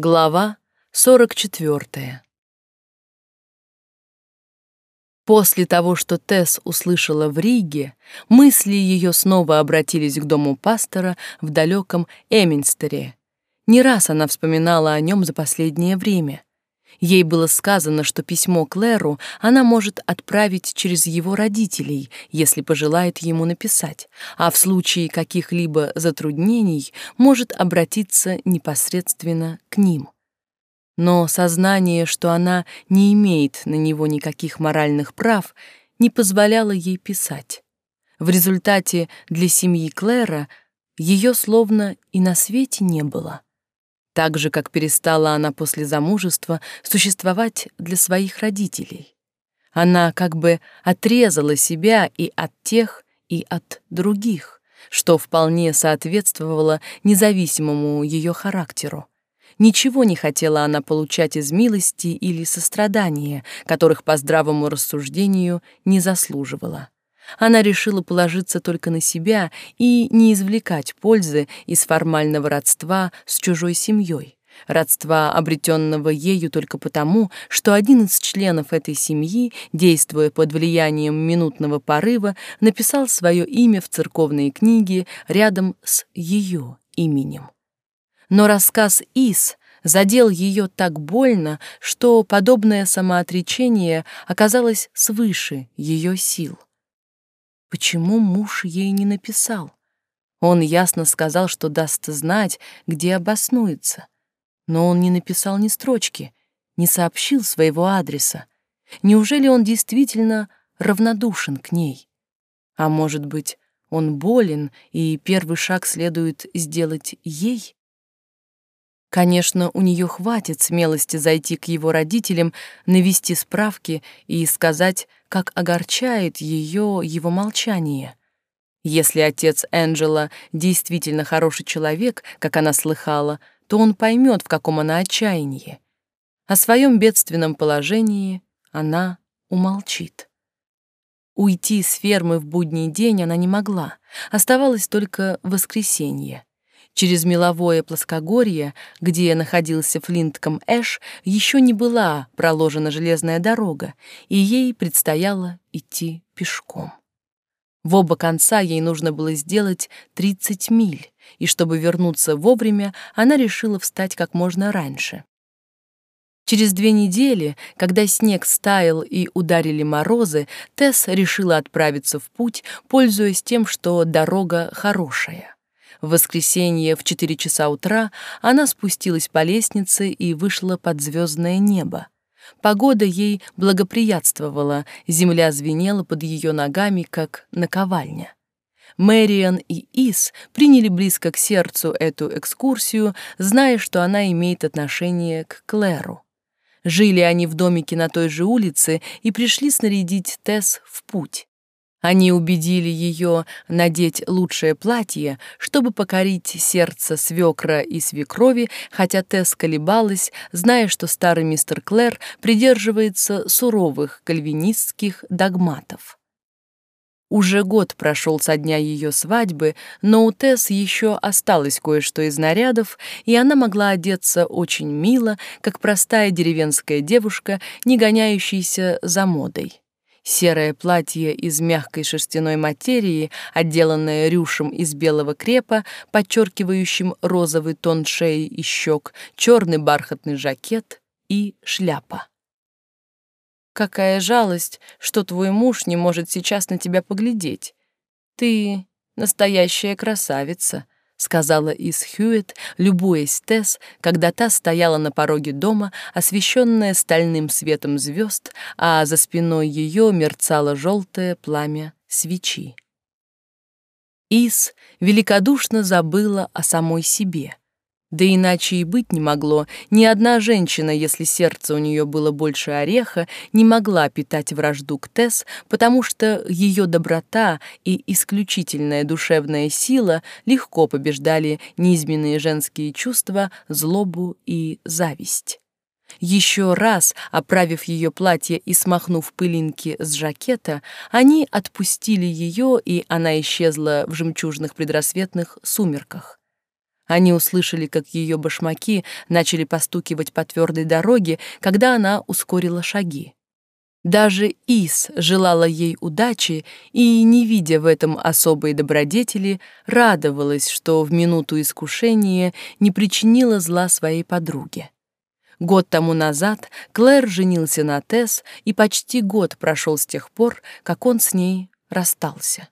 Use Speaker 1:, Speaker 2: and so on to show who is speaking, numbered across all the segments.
Speaker 1: Глава 44. После того, что Тесс услышала в Риге, мысли ее снова обратились к дому пастора в далеком Эминстере. Не раз она вспоминала о нем за последнее время. Ей было сказано, что письмо Клэру она может отправить через его родителей, если пожелает ему написать, а в случае каких-либо затруднений может обратиться непосредственно к ним. Но сознание, что она не имеет на него никаких моральных прав, не позволяло ей писать. В результате для семьи Клэра ее словно и на свете не было так же, как перестала она после замужества существовать для своих родителей. Она как бы отрезала себя и от тех, и от других, что вполне соответствовало независимому ее характеру. Ничего не хотела она получать из милости или сострадания, которых по здравому рассуждению не заслуживала она решила положиться только на себя и не извлекать пользы из формального родства с чужой семьей, родства, обретенного ею только потому, что один из членов этой семьи, действуя под влиянием минутного порыва, написал свое имя в церковной книге рядом с ее именем. Но рассказ Ис задел ее так больно, что подобное самоотречение оказалось свыше ее сил. Почему муж ей не написал? Он ясно сказал, что даст знать, где обоснуется. Но он не написал ни строчки, не сообщил своего адреса. Неужели он действительно равнодушен к ней? А может быть, он болен, и первый шаг следует сделать ей? Конечно, у нее хватит смелости зайти к его родителям, навести справки и сказать, как огорчает ее его молчание. Если отец Энджела действительно хороший человек, как она слыхала, то он поймет, в каком она отчаянии. О своем бедственном положении она умолчит. Уйти с фермы в будний день она не могла, оставалось только воскресенье. Через меловое плоскогорье, где находился Флинтком Эш, еще не была проложена железная дорога, и ей предстояло идти пешком. В оба конца ей нужно было сделать 30 миль, и чтобы вернуться вовремя, она решила встать как можно раньше. Через две недели, когда снег стаял и ударили морозы, Тесс решила отправиться в путь, пользуясь тем, что дорога хорошая. В воскресенье в 4 часа утра она спустилась по лестнице и вышла под звездное небо. Погода ей благоприятствовала, земля звенела под ее ногами, как наковальня. Мэриан и Ис приняли близко к сердцу эту экскурсию, зная, что она имеет отношение к Клэру. Жили они в домике на той же улице и пришли снарядить Тесс в путь. Они убедили ее надеть лучшее платье, чтобы покорить сердце свекра и свекрови, хотя Тесс колебалась, зная, что старый мистер Клэр придерживается суровых кальвинистских догматов. Уже год прошел со дня ее свадьбы, но у Тесс еще осталось кое-что из нарядов, и она могла одеться очень мило, как простая деревенская девушка, не гоняющаяся за модой. Серое платье из мягкой шерстяной материи, отделанное рюшем из белого крепа, подчеркивающим розовый тон шеи и щек, черный бархатный жакет и шляпа. Какая жалость, что твой муж не может сейчас на тебя поглядеть. Ты настоящая красавица, сказала Ис Хьюит, любуясь Тесс, когда та стояла на пороге дома, освещенная стальным светом звезд, а за спиной ее мерцало желтое пламя свечи. Ис великодушно забыла о самой себе — да иначе и быть не могло. Ни одна женщина, если сердце у нее было больше ореха, не могла питать вражду к Тесс, потому что ее доброта и исключительная душевная сила легко побеждали низменные женские чувства, злобу и зависть. Еще раз, оправив ее платье и смахнув пылинки с жакета, они отпустили ее, и она исчезла в жемчужных предрассветных сумерках. Они услышали, как ее башмаки начали постукивать по твердой дороге, когда она ускорила шаги. Даже Ис желала ей удачи и, не видя в этом особой добродетели, радовалась, что в минуту искушения не причинила зла своей подруге. Год тому назад Клэр женился на Тесс, и почти год прошел с тех пор, как он с ней расстался.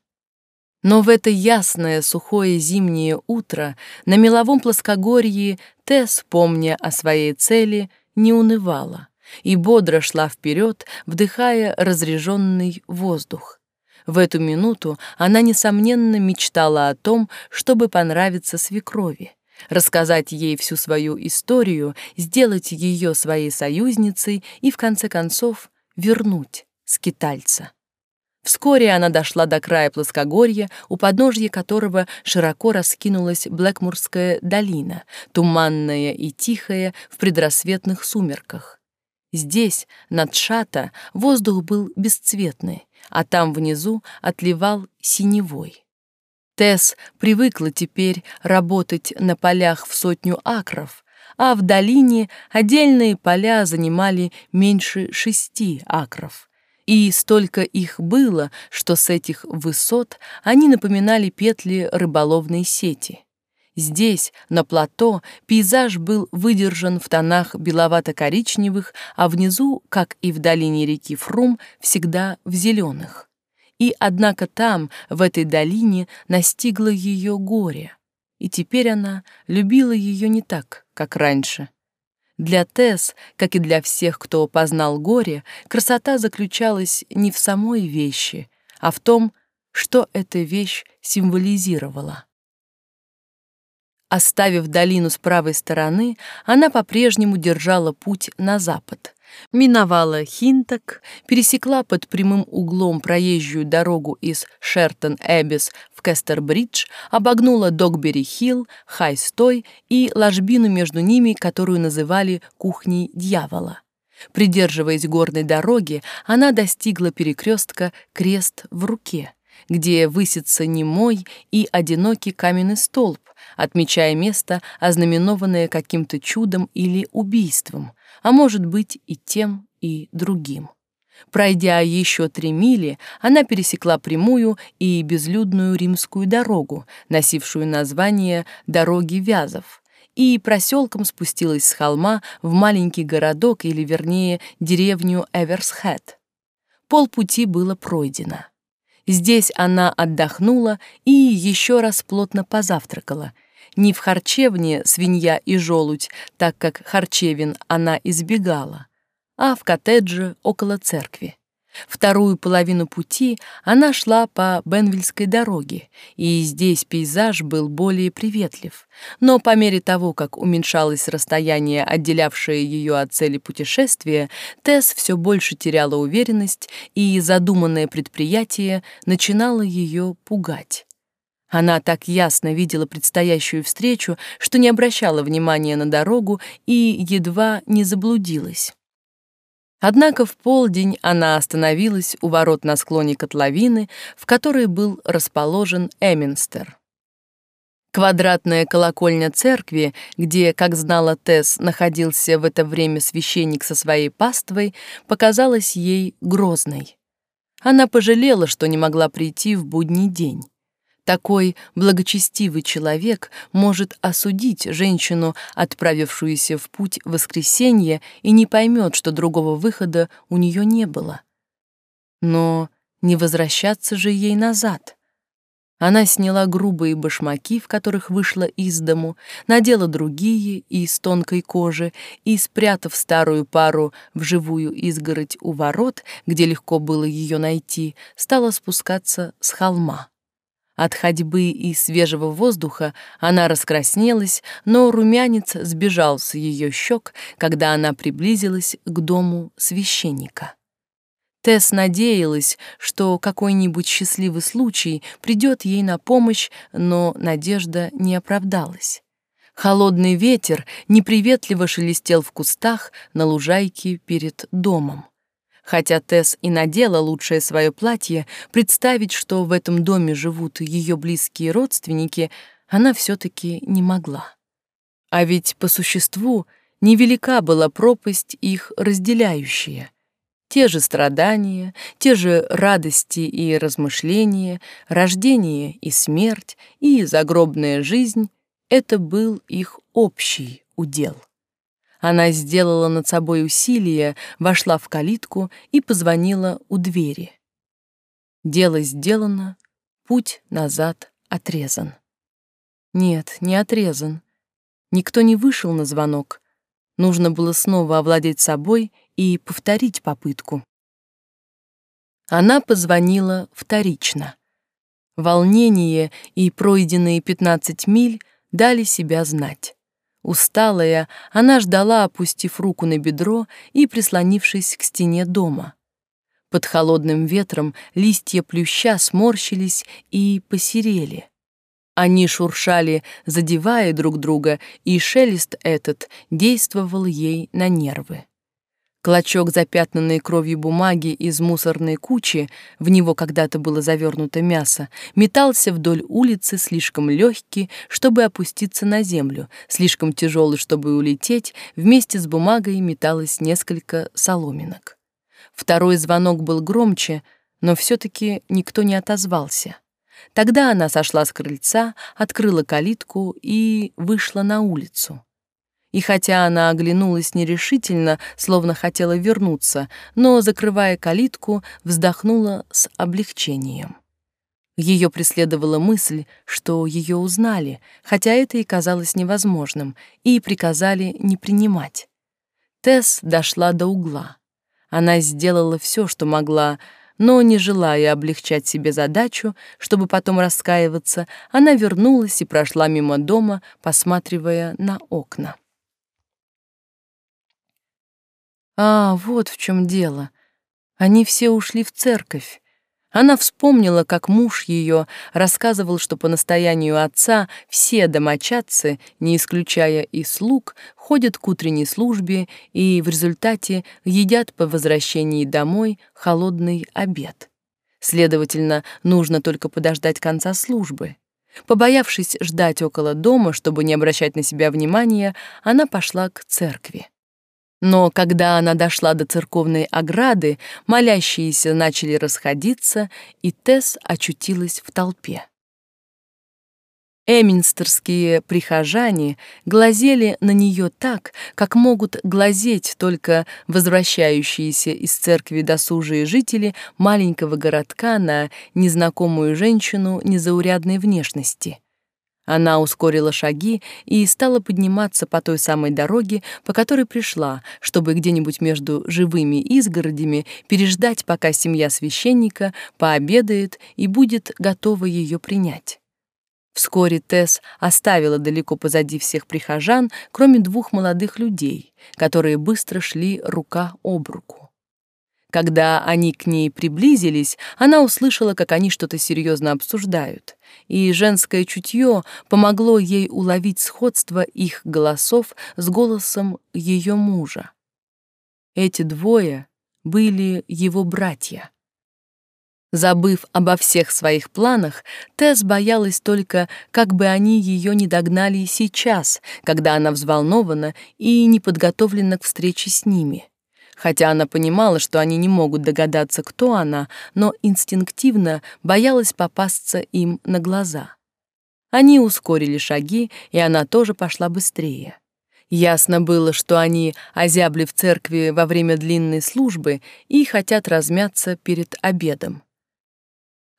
Speaker 1: Но в это ясное, сухое зимнее утро на меловом плоскогорье Тесс, помня о своей цели, не унывала и бодро шла вперед, вдыхая разреженный воздух. В эту минуту она, несомненно, мечтала о том, чтобы понравиться свекрови, рассказать ей всю свою историю, сделать ее своей союзницей и, в конце концов, вернуть скитальца. Вскоре она дошла до края плоскогорья, у подножья которого широко раскинулась Блэкмурская долина, туманная и тихая в предрассветных сумерках. Здесь, над Шата, воздух был бесцветный, а там внизу отливал синевой. Тесс привыкла теперь работать на полях в сотню акров, а в долине отдельные поля занимали меньше шести акров. И столько их было, что с этих высот они напоминали петли рыболовной сети. Здесь, на плато, пейзаж был выдержан в тонах беловато-коричневых, а внизу, как и в долине реки Фрум, всегда в зеленых. И однако там, в этой долине, настигло ее горе, и теперь она любила ее не так, как раньше. Для Тесс, как и для всех, кто познал горе, красота заключалась не в самой вещи, а в том, что эта вещь символизировала. Оставив долину с правой стороны, она по-прежнему держала путь на запад. Миновала Хинток, пересекла под прямым углом проезжую дорогу из Шертон-Эббис в Кестер-Бридж, обогнула Догбери-Хилл, Хай-Стой и ложбину между ними, которую называли «кухней дьявола». Придерживаясь горной дороги, она достигла перекрестка «Крест в руке», где высится немой и одинокий каменный столб, отмечая место, ознаменованное каким-то чудом или убийством, а может быть и тем, и другим. Пройдя еще три мили, она пересекла прямую и безлюдную римскую дорогу, носившую название «Дороги Вязов», и проселком спустилась с холма в маленький городок, или, вернее, деревню Эверсхэт. Полпути было пройдено. Здесь она отдохнула и еще раз плотно позавтракала — не в харчевне свинья и желудь, так как харчевин она избегала, а в коттедже около церкви. Вторую половину пути она шла по Бенвильской дороге, и здесь пейзаж был более приветлив. Но по мере того, как уменьшалось расстояние, отделявшее ее от цели путешествия, Тесс все больше теряла уверенность, и задуманное предприятие начинало ее пугать. Она так ясно видела предстоящую встречу, что не обращала внимания на дорогу и едва не заблудилась. Однако в полдень она остановилась у ворот на склоне котловины, в которой был расположен Эминстер. Квадратная колокольня церкви, где, как знала Тесс, находился в это время священник со своей паствой, показалась ей грозной. Она пожалела, что не могла прийти в будний день. Такой благочестивый человек может осудить женщину, отправившуюся в путь в воскресенье, и не поймет, что другого выхода у нее не было. Но не возвращаться же ей назад. Она сняла грубые башмаки, в которых вышла из дому, надела другие из тонкой кожи и, спрятав старую пару в живую изгородь у ворот, где легко было ее найти, стала спускаться с холма. От ходьбы и свежего воздуха она раскраснелась, но румянец сбежал с ее щек, когда она приблизилась к дому священника. Тесс надеялась, что какой-нибудь счастливый случай придет ей на помощь, но надежда не оправдалась. Холодный ветер неприветливо шелестел в кустах на лужайке перед домом. Хотя Тесс и надела лучшее свое платье, представить, что в этом доме живут ее близкие родственники, она все-таки не могла. А ведь по существу невелика была пропасть их разделяющая. Те же страдания, те же радости и размышления, рождение и смерть, и загробная жизнь — это был их общий удел. Она сделала над собой усилие, вошла в калитку и позвонила у двери. Дело сделано, путь назад отрезан. Нет, не отрезан. Никто не вышел на звонок. Нужно было снова овладеть собой и повторить попытку. Она позвонила вторично. Волнение и пройденные 15 миль дали себя знать. Усталая, она ждала, опустив руку на бедро и прислонившись к стене дома. Под холодным ветром листья плюща сморщились и посерели. Они шуршали, задевая друг друга, и шелест этот действовал ей на нервы. Клочок запятнанной кровью бумаги из мусорной кучи, в него когда-то было завернуто мясо, метался вдоль улицы, слишком легкий, чтобы опуститься на землю, слишком тяжелый, чтобы улететь, вместе с бумагой металось несколько соломинок. Второй звонок был громче, но все-таки никто не отозвался. Тогда она сошла с крыльца, открыла калитку и вышла на улицу. И хотя она оглянулась нерешительно, словно хотела вернуться, но, закрывая калитку, вздохнула с облегчением. Ее преследовала мысль, что ее узнали, хотя это и казалось невозможным, и приказали не принимать. Тесс дошла до угла. Она сделала все, что могла, но, не желая облегчать себе задачу, чтобы потом раскаиваться, она вернулась и прошла мимо дома, посматривая на окна. А, вот в чем дело. Они все ушли в церковь. Она вспомнила, как муж ее рассказывал, что по настоянию отца все домочадцы, не исключая и слуг, ходят к утренней службе и в результате едят по возвращении домой холодный обед. Следовательно, нужно только подождать конца службы. Побоявшись ждать около дома, чтобы не обращать на себя внимания, она пошла к церкви. Но когда она дошла до церковной ограды, молящиеся начали расходиться, и Тесс очутилась в толпе. Эминстерские прихожане глазели на нее так, как могут глазеть только возвращающиеся из церкви досужие жители маленького городка на незнакомую женщину незаурядной внешности. Она ускорила шаги и стала подниматься по той самой дороге, по которой пришла, чтобы где-нибудь между живыми изгородями переждать, пока семья священника пообедает и будет готова ее принять. Вскоре Тесс оставила далеко позади всех прихожан, кроме двух молодых людей, которые быстро шли рука об руку. Когда они к ней приблизились, она услышала, как они что-то серьезно обсуждают, и женское чутье помогло ей уловить сходство их голосов с голосом ее мужа. Эти двое были его братья. Забыв обо всех своих планах, Тесс боялась только, как бы они ее не догнали сейчас, когда она взволнована и не подготовлена к встрече с ними. Хотя она понимала, что они не могут догадаться, кто она, но инстинктивно боялась попасться им на глаза. Они ускорили шаги, и она тоже пошла быстрее. Ясно было, что они озябли в церкви во время длинной службы и хотят размяться перед обедом.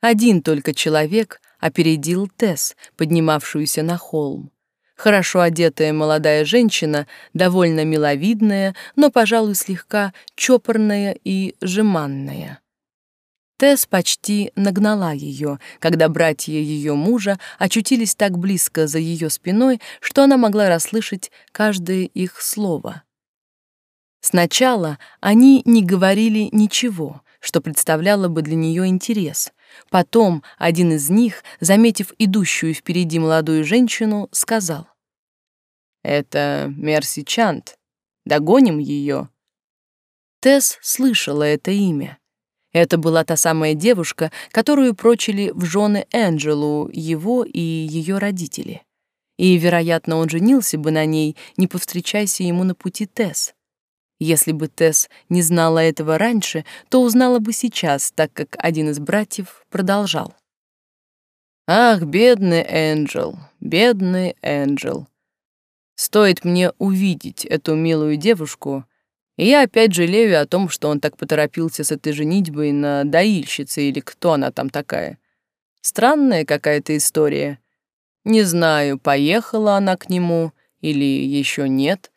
Speaker 1: Один только человек опередил Тесс, поднимавшуюся на холм. Хорошо одетая молодая женщина, довольно миловидная, но, пожалуй, слегка чопорная и жеманная. Тесс почти нагнала ее, когда братья ее мужа очутились так близко за ее спиной, что она могла расслышать каждое их слово. Сначала они не говорили ничего, что представляло бы для нее интерес, Потом один из них, заметив идущую впереди молодую женщину, сказал. «Это Мерси Чант. Догоним ее». Тесс слышала это имя. Это была та самая девушка, которую прочили в жены Энджелу, его и ее родители. И, вероятно, он женился бы на ней, не повстречайся ему на пути Тесс. Если бы Тесс не знала этого раньше, то узнала бы сейчас, так как один из братьев продолжал. «Ах, бедный Энджел, бедный Энджел. Стоит мне увидеть эту милую девушку, и я опять жалею о том, что он так поторопился с этой женитьбой на доильщице или кто она там такая. Странная какая-то история. Не знаю, поехала она к нему или еще нет.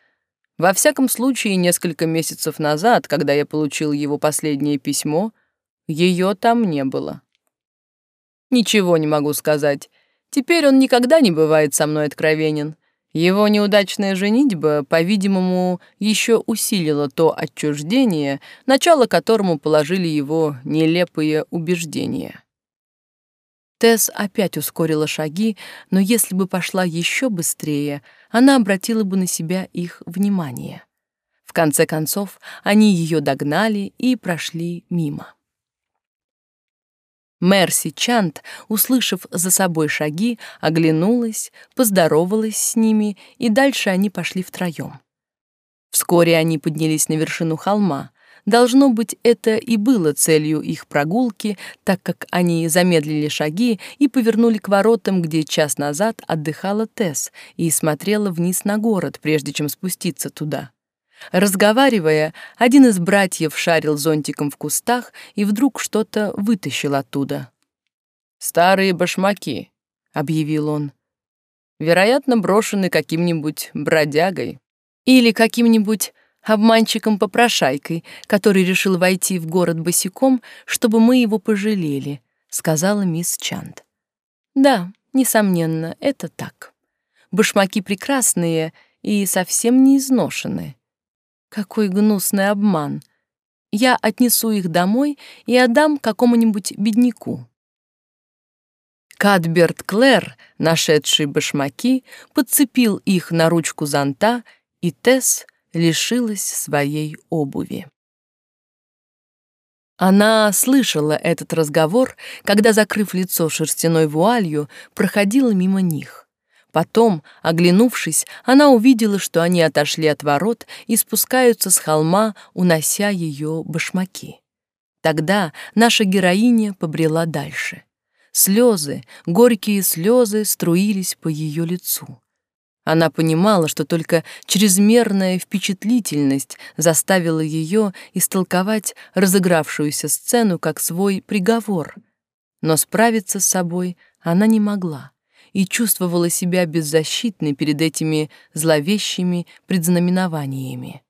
Speaker 1: Во всяком случае, несколько месяцев назад, когда я получил его последнее письмо, ее там не было. Ничего не могу сказать. Теперь он никогда не бывает со мной откровенен. Его неудачная женитьба, по-видимому, еще усилила то отчуждение, начало которому положили его нелепые убеждения. Тесс опять ускорила шаги, но если бы пошла еще быстрее, она обратила бы на себя их внимание. В конце концов, они ее догнали и прошли мимо. Мерси Чант, услышав за собой шаги, оглянулась, поздоровалась с ними, и дальше они пошли втроем. Вскоре они поднялись на вершину холма. Должно быть, это и было целью их прогулки, так как они замедлили шаги и повернули к воротам, где час назад отдыхала Тесс и смотрела вниз на город, прежде чем спуститься туда. Разговаривая, один из братьев шарил зонтиком в кустах и вдруг что-то вытащил оттуда. «Старые башмаки», — объявил он. «Вероятно, брошены каким-нибудь бродягой или каким-нибудь обманщиком-попрошайкой, который решил войти в город босиком, чтобы мы его пожалели», — сказала мисс Чанд. «Да, несомненно, это так. Башмаки прекрасные и совсем не изношенные. Какой гнусный обман. Я отнесу их домой и отдам какому-нибудь бедняку. Кадберт Клэр, нашедший башмаки, подцепил их на ручку зонта, и Тесс лишилась своей обуви. Она слышала этот разговор, когда, закрыв лицо шерстяной вуалью, проходила мимо них. Потом, оглянувшись, она увидела, что они отошли от ворот и спускаются с холма, унося ее башмаки. Тогда наша героиня побрела дальше. Слезы, горькие слезы струились по ее лицу. Она понимала, что только чрезмерная впечатлительность заставила ее истолковать разыгравшуюся сцену как свой приговор, но справиться с собой она не могла и чувствовала себя беззащитной перед этими зловещими предзнаменованиями.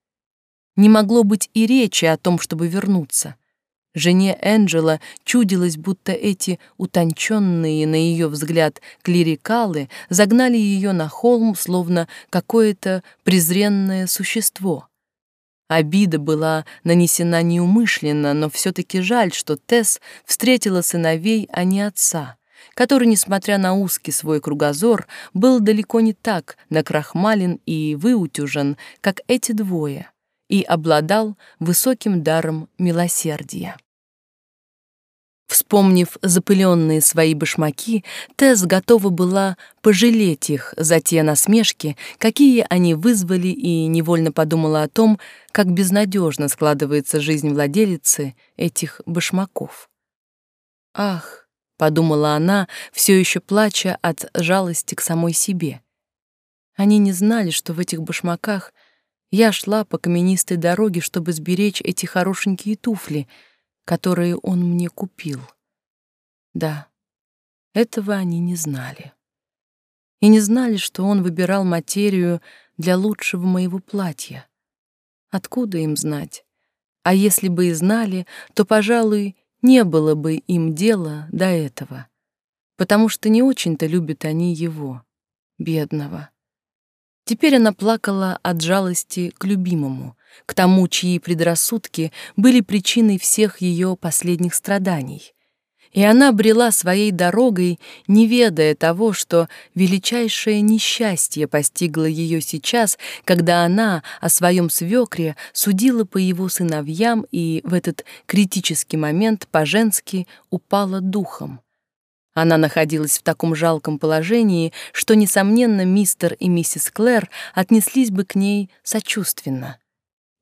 Speaker 1: Не могло быть и речи о том, чтобы вернуться. Жене Энджела чудилось, будто эти утонченные, на ее взгляд, клирикалы загнали ее на холм, словно какое-то презренное существо. Обида была нанесена неумышленно, но все-таки жаль, что Тесс встретила сыновей, а не отца который, несмотря на узкий свой кругозор, был далеко не так накрахмален и выутюжен, как эти двое, и обладал высоким даром милосердия. Вспомнив запыленные свои башмаки, Тесс готова была пожалеть их за те насмешки, какие они вызвали, и невольно подумала о том, как безнадежно складывается жизнь владелицы этих башмаков. Ах, подумала она, все еще плача от жалости к самой себе. Они не знали, что в этих башмаках я шла по каменистой дороге, чтобы сберечь эти хорошенькие туфли, которые он мне купил. Да, этого они не знали. И не знали, что он выбирал материю для лучшего моего платья. Откуда им знать? А если бы и знали, то, пожалуй, не было бы им дела до этого, потому что не очень-то любят они его, бедного. Теперь она плакала от жалости к любимому, к тому, чьи предрассудки были причиной всех ее последних страданий. и она брела своей дорогой, не ведая того, что величайшее несчастье постигло ее сейчас, когда она о своем свекре судила по его сыновьям и в этот критический момент по-женски упала духом. Она находилась в таком жалком положении, что, несомненно, мистер и миссис Клэр отнеслись бы к ней сочувственно.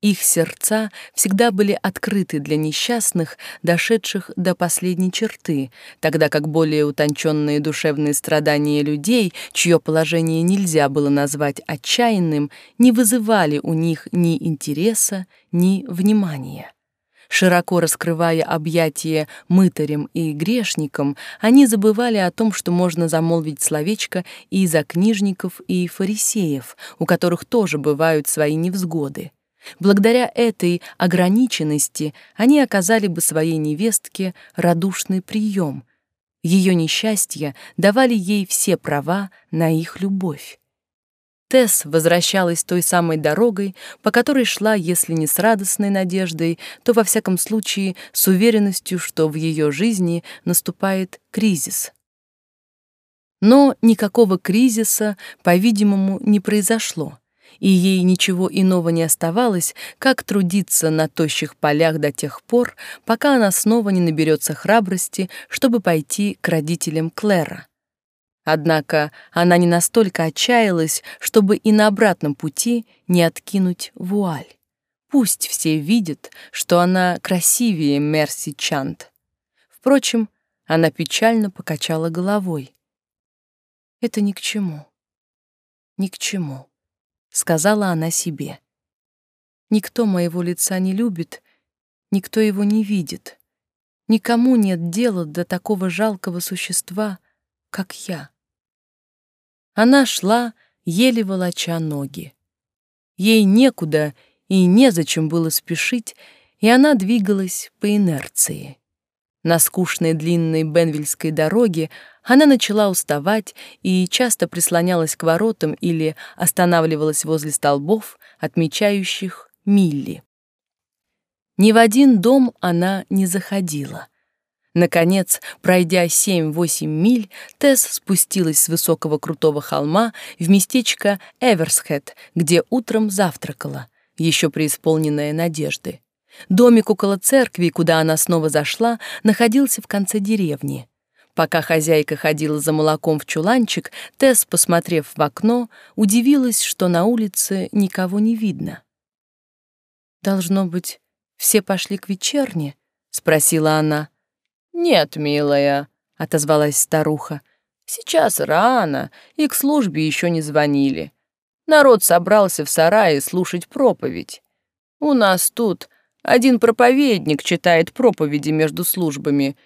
Speaker 1: Их сердца всегда были открыты для несчастных, дошедших до последней черты, тогда как более утонченные душевные страдания людей, чье положение нельзя было назвать отчаянным, не вызывали у них ни интереса, ни внимания. Широко раскрывая объятия мытарям и грешникам, они забывали о том, что можно замолвить словечко и за книжников и фарисеев, у которых тоже бывают свои невзгоды. Благодаря этой ограниченности они оказали бы своей невестке радушный прием. Ее несчастья давали ей все права на их любовь. Тесс возвращалась той самой дорогой, по которой шла, если не с радостной надеждой, то, во всяком случае, с уверенностью, что в ее жизни наступает кризис. Но никакого кризиса, по-видимому, не произошло и ей ничего иного не оставалось, как трудиться на тощих полях до тех пор, пока она снова не наберется храбрости, чтобы пойти к родителям Клэра. Однако она не настолько отчаялась, чтобы и на обратном пути не откинуть вуаль. Пусть все видят, что она красивее Мерси Чант. Впрочем, она печально покачала головой. Это ни к чему. Ни к чему. — сказала она себе. «Никто моего лица не любит, никто его не видит. Никому нет дела до такого жалкого существа, как я». Она шла, еле волоча ноги. Ей некуда и незачем было спешить, и она двигалась по инерции. На скучной длинной Бенвильской дороге она начала уставать и часто прислонялась к воротам или останавливалась возле столбов, отмечающих милли. Ни в один дом она не заходила. Наконец, пройдя 7-8 миль, Тесс спустилась с высокого крутого холма в местечко Эверсхед, где утром завтракала, еще преисполненная надежды. Домик около церкви, куда она снова зашла, находился в конце деревни. Пока хозяйка ходила за молоком в чуланчик, Тесс, посмотрев в окно, удивилась, что на улице никого не видно. «Должно быть, все пошли к вечерне?» — спросила она. «Нет, милая», — отозвалась старуха. «Сейчас рано, и к службе еще не звонили. Народ собрался в сарае слушать проповедь. У нас тут один проповедник читает проповеди между службами.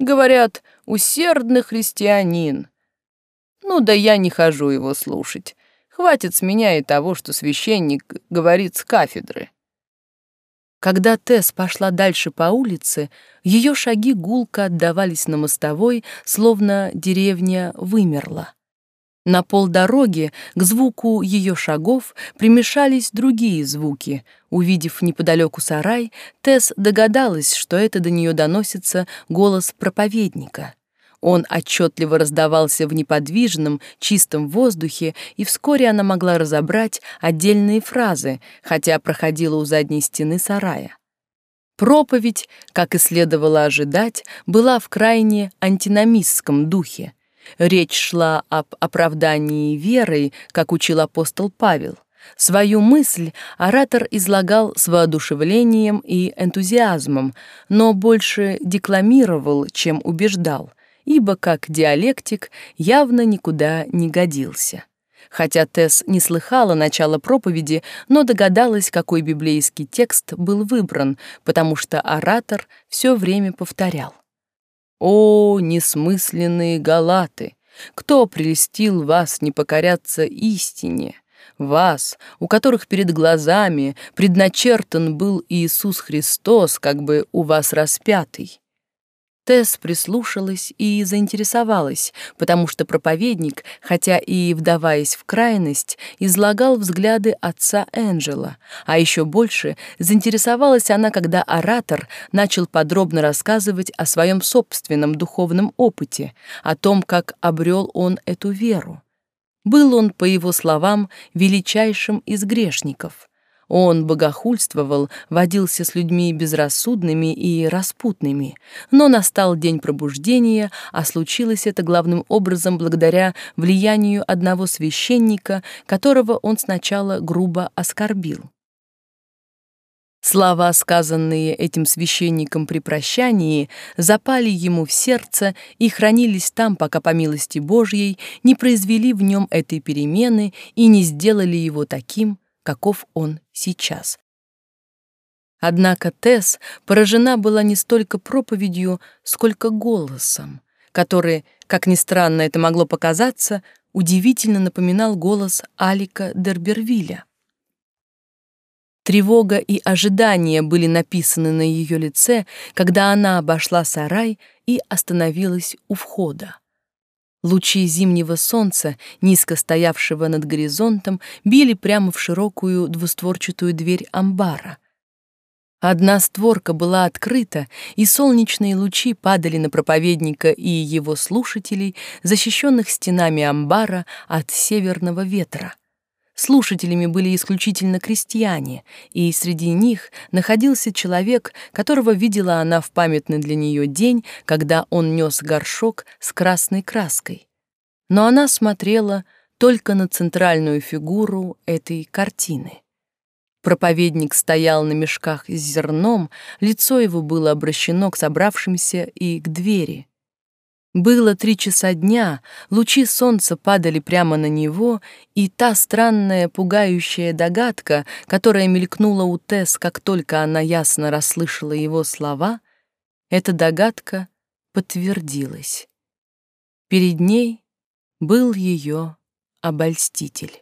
Speaker 1: Говорят, усердный христианин. Ну да я не хожу его слушать. Хватит с меня и того, что священник говорит с кафедры. Когда Тесс пошла дальше по улице, ее шаги гулко отдавались на мостовой, словно деревня вымерла. На полдороги к звуку ее шагов примешались другие звуки. Увидев неподалеку сарай, Тесс догадалась, что это до нее доносится голос проповедника. Он отчетливо раздавался в неподвижном, чистом воздухе, и вскоре она могла разобрать отдельные фразы, хотя проходила у задней стены сарая. Проповедь, как и следовало ожидать, была в крайне антиномистском духе. Речь шла об оправдании верой, как учил апостол Павел. Свою мысль оратор излагал с воодушевлением и энтузиазмом, но больше декламировал, чем убеждал, ибо как диалектик явно никуда не годился. Хотя Тесс не слыхала начала проповеди, но догадалась, какой библейский текст был выбран, потому что оратор все время повторял. О, несмысленные галаты! Кто прелестил вас не покоряться истине? Вас, у которых перед глазами предначертан был Иисус Христос, как бы у вас распятый. Тесс прислушалась и заинтересовалась, потому что проповедник, хотя и вдаваясь в крайность, излагал взгляды отца Энджела, а еще больше заинтересовалась она, когда оратор начал подробно рассказывать о своем собственном духовном опыте, о том, как обрел он эту веру. Был он, по его словам, величайшим из грешников — он богохульствовал, водился с людьми безрассудными и распутными, но настал день пробуждения, а случилось это главным образом благодаря влиянию одного священника, которого он сначала грубо оскорбил. Слова, сказанные этим священником при прощании, запали ему в сердце и хранились там, пока по милости Божьей не произвели в нем этой перемены и не сделали его таким, каков он сейчас. Однако Тесс поражена была не столько проповедью, сколько голосом, который, как ни странно это могло показаться, удивительно напоминал голос Алика Дербервиля. Тревога и ожидание были написаны на ее лице, когда она обошла сарай и остановилась у входа. Лучи зимнего солнца, низко стоявшего над горизонтом, били прямо в широкую двустворчатую дверь амбара. Одна створка была открыта, и солнечные лучи падали на проповедника и его слушателей, защищенных стенами амбара от северного ветра. Слушателями были исключительно крестьяне, и среди них находился человек, которого видела она в памятный для нее день, когда он нес горшок с красной краской. Но она смотрела только на центральную фигуру этой картины. Проповедник стоял на мешках с зерном, лицо его было обращено к собравшимся и к двери. Было три часа дня, лучи солнца падали прямо на него, и та странная пугающая догадка, которая мелькнула у Тесс, как только она ясно расслышала его слова, эта догадка подтвердилась. Перед ней был ее обольститель.